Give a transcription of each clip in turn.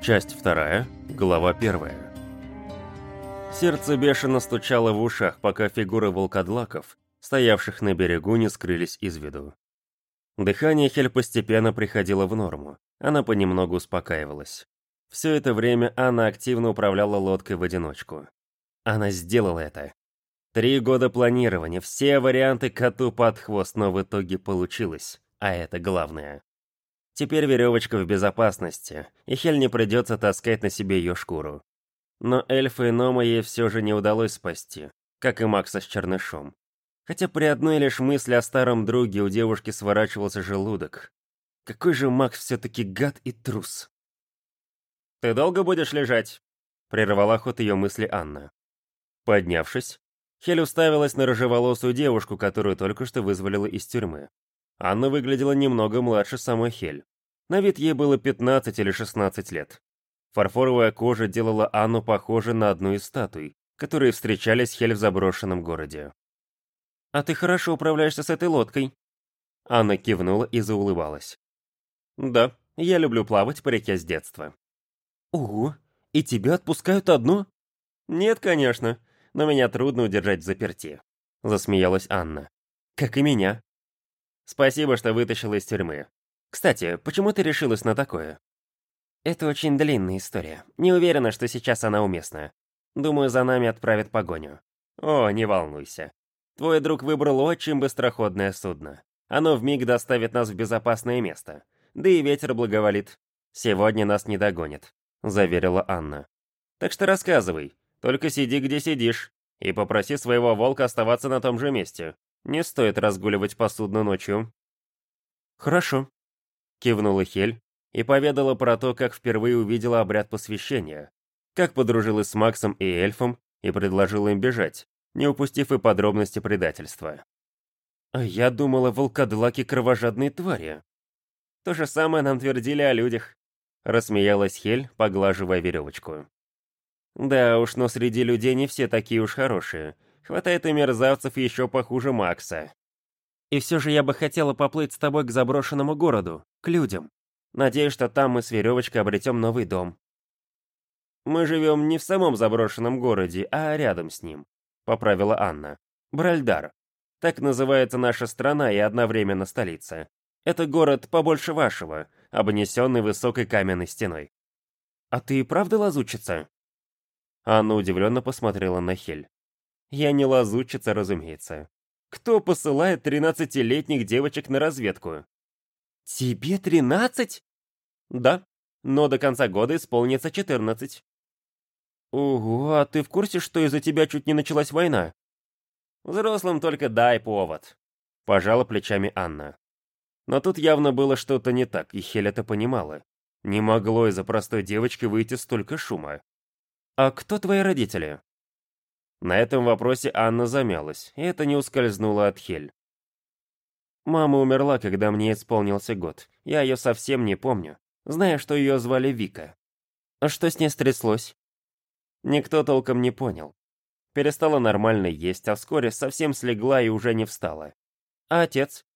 Часть вторая, глава первая. Сердце бешено стучало в ушах, пока фигуры волкодлаков, стоявших на берегу, не скрылись из виду. Дыхание Хель постепенно приходило в норму, она понемногу успокаивалась. Все это время Анна активно управляла лодкой в одиночку. Она сделала это. Три года планирования, все варианты коту под хвост, но в итоге получилось, а это главное. Теперь веревочка в безопасности, и Хель не придется таскать на себе ее шкуру. Но эльфа и Нома ей все же не удалось спасти, как и Макса с Чернышом. Хотя при одной лишь мысли о старом друге у девушки сворачивался желудок. Какой же Макс все-таки гад и трус. «Ты долго будешь лежать?» — прервала ход ее мысли Анна. Поднявшись, Хель уставилась на рыжеволосую девушку, которую только что вызволила из тюрьмы. Анна выглядела немного младше самой Хель. На вид ей было 15 или 16 лет. Фарфоровая кожа делала Анну похожей на одну из статуй, которые встречались Хель в заброшенном городе. «А ты хорошо управляешься с этой лодкой?» Анна кивнула и заулыбалась. «Да, я люблю плавать по реке с детства». «Ого, и тебя отпускают одну?» «Нет, конечно, но меня трудно удержать в заперти», — засмеялась Анна. «Как и меня. Спасибо, что вытащила из тюрьмы. Кстати, почему ты решилась на такое? Это очень длинная история. Не уверена, что сейчас она уместна. Думаю, за нами отправят погоню. О, не волнуйся. Твой друг выбрал очень быстроходное судно. Оно вмиг доставит нас в безопасное место. Да и ветер благоволит. Сегодня нас не догонит, заверила Анна. Так что рассказывай. Только сиди, где сидишь. И попроси своего волка оставаться на том же месте. Не стоит разгуливать по судну ночью». «Хорошо», — кивнула Хель и поведала про то, как впервые увидела обряд посвящения, как подружилась с Максом и эльфом и предложила им бежать, не упустив и подробности предательства. «А я думала, волкодлаки кровожадные твари». «То же самое нам твердили о людях», — рассмеялась Хель, поглаживая веревочку. «Да уж, но среди людей не все такие уж хорошие. Хватает и мерзавцев еще похуже Макса. И все же я бы хотела поплыть с тобой к заброшенному городу, к людям. Надеюсь, что там мы с веревочкой обретем новый дом. Мы живем не в самом заброшенном городе, а рядом с ним, поправила Анна. Бральдар. Так называется наша страна и одновременно столица. Это город побольше вашего, обнесенный высокой каменной стеной. А ты и правда лазучица? Анна удивленно посмотрела на Хель. Я не лазутчица, разумеется. Кто посылает тринадцатилетних девочек на разведку? Тебе тринадцать? Да, но до конца года исполнится четырнадцать. Ого, а ты в курсе, что из-за тебя чуть не началась война? Взрослым только дай повод. Пожала плечами Анна. Но тут явно было что-то не так, и Хель это понимала. Не могло из-за простой девочки выйти столько шума. «А кто твои родители?» На этом вопросе Анна замялась, и это не ускользнуло от Хель. Мама умерла, когда мне исполнился год. Я ее совсем не помню, зная, что ее звали Вика. А что с ней стряслось? Никто толком не понял. Перестала нормально есть, а вскоре совсем слегла и уже не встала. А отец?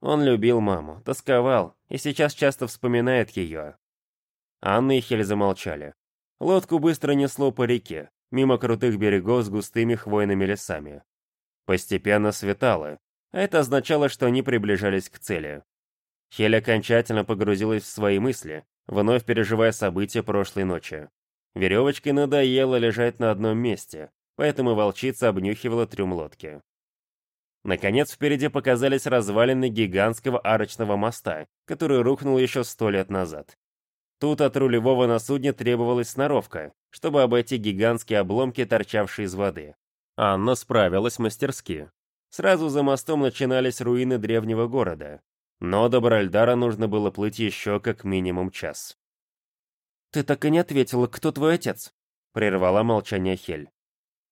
Он любил маму, тосковал, и сейчас часто вспоминает ее. Анна и Хель замолчали. Лодку быстро несло по реке, мимо крутых берегов с густыми хвойными лесами. Постепенно светало, а это означало, что они приближались к цели. Хель окончательно погрузилась в свои мысли, вновь переживая события прошлой ночи. Веревочке надоело лежать на одном месте, поэтому волчица обнюхивала трюм лодки. Наконец впереди показались развалины гигантского арочного моста, который рухнул еще сто лет назад. Тут от рулевого на судне требовалась сноровка, чтобы обойти гигантские обломки, торчавшие из воды. Анна справилась мастерски. Сразу за мостом начинались руины древнего города, но до Баральдара нужно было плыть еще как минимум час. «Ты так и не ответила, кто твой отец?» — прервала молчание Хель.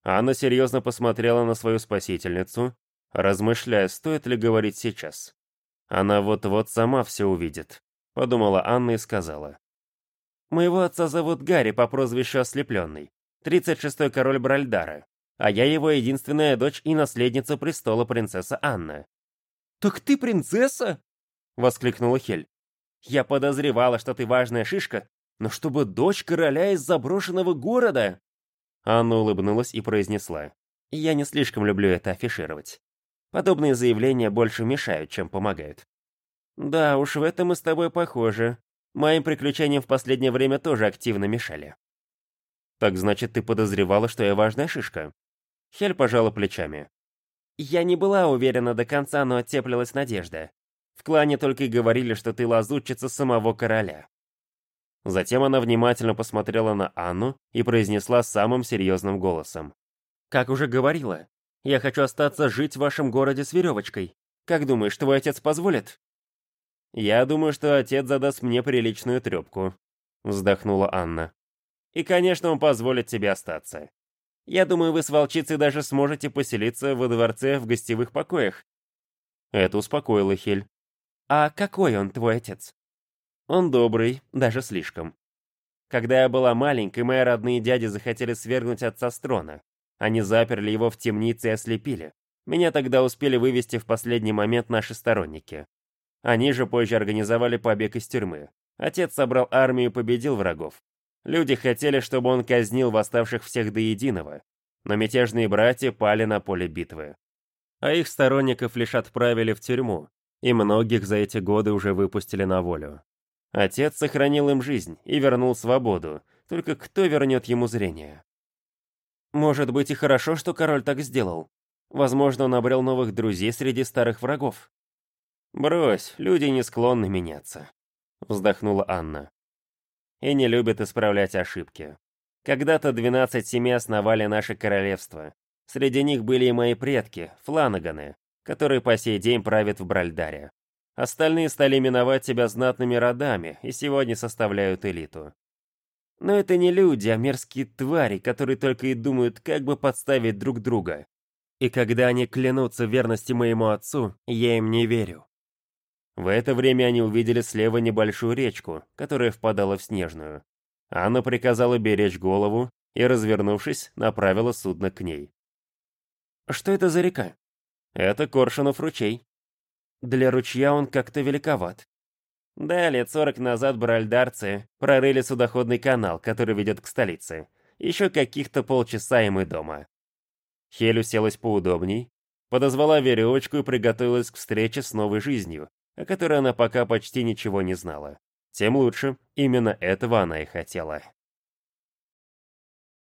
Анна серьезно посмотрела на свою спасительницу, размышляя, стоит ли говорить сейчас. Она вот-вот сама все увидит, подумала Анна и сказала. Моего отца зовут Гарри по прозвищу Ослепленный, 36-й король Бральдара, а я его единственная дочь и наследница престола принцесса Анна». «Так ты принцесса?» — воскликнула Хель. «Я подозревала, что ты важная шишка, Но чтобы дочь короля из заброшенного города? Анна улыбнулась и произнесла. Я не слишком люблю это афишировать. Подобные заявления больше мешают, чем помогают. Да уж, в этом мы с тобой похожи. Моим приключениям в последнее время тоже активно мешали. Так значит, ты подозревала, что я важная шишка? Хель пожала плечами. Я не была уверена до конца, но теплилась надежда. В клане только и говорили, что ты лазутчица самого короля. Затем она внимательно посмотрела на Анну и произнесла самым серьезным голосом. «Как уже говорила, я хочу остаться жить в вашем городе с веревочкой. Как думаешь, твой отец позволит?» «Я думаю, что отец задаст мне приличную трепку», — вздохнула Анна. «И, конечно, он позволит тебе остаться. Я думаю, вы с волчицей даже сможете поселиться во дворце в гостевых покоях». Это успокоило Хель. «А какой он, твой отец?» «Он добрый, даже слишком. Когда я была маленькой, мои родные дяди захотели свергнуть отца с трона. Они заперли его в темнице и ослепили. Меня тогда успели вывести в последний момент наши сторонники. Они же позже организовали побег из тюрьмы. Отец собрал армию и победил врагов. Люди хотели, чтобы он казнил восставших всех до единого, но мятежные братья пали на поле битвы. А их сторонников лишь отправили в тюрьму, и многих за эти годы уже выпустили на волю. Отец сохранил им жизнь и вернул свободу, только кто вернет ему зрение? Может быть и хорошо, что король так сделал. Возможно, он обрел новых друзей среди старых врагов. «Брось, люди не склонны меняться», — вздохнула Анна. «И не любят исправлять ошибки. Когда-то 12 семей основали наше королевство. Среди них были и мои предки, фланаганы, которые по сей день правят в Бральдаре. Остальные стали именовать себя знатными родами и сегодня составляют элиту. Но это не люди, а мерзкие твари, которые только и думают, как бы подставить друг друга. И когда они клянутся верности моему отцу, я им не верю. В это время они увидели слева небольшую речку, которая впадала в Снежную. Анна приказала беречь голову и, развернувшись, направила судно к ней. «Что это за река?» «Это Коршунов ручей». «Для ручья он как-то великоват». Да, лет сорок назад баральдарцы прорыли судоходный канал, который ведет к столице. Еще каких-то полчаса и мы дома. Хель уселась поудобней, подозвала веревочку и приготовилась к встрече с новой жизнью, о которой она пока почти ничего не знала. Тем лучше, именно этого она и хотела.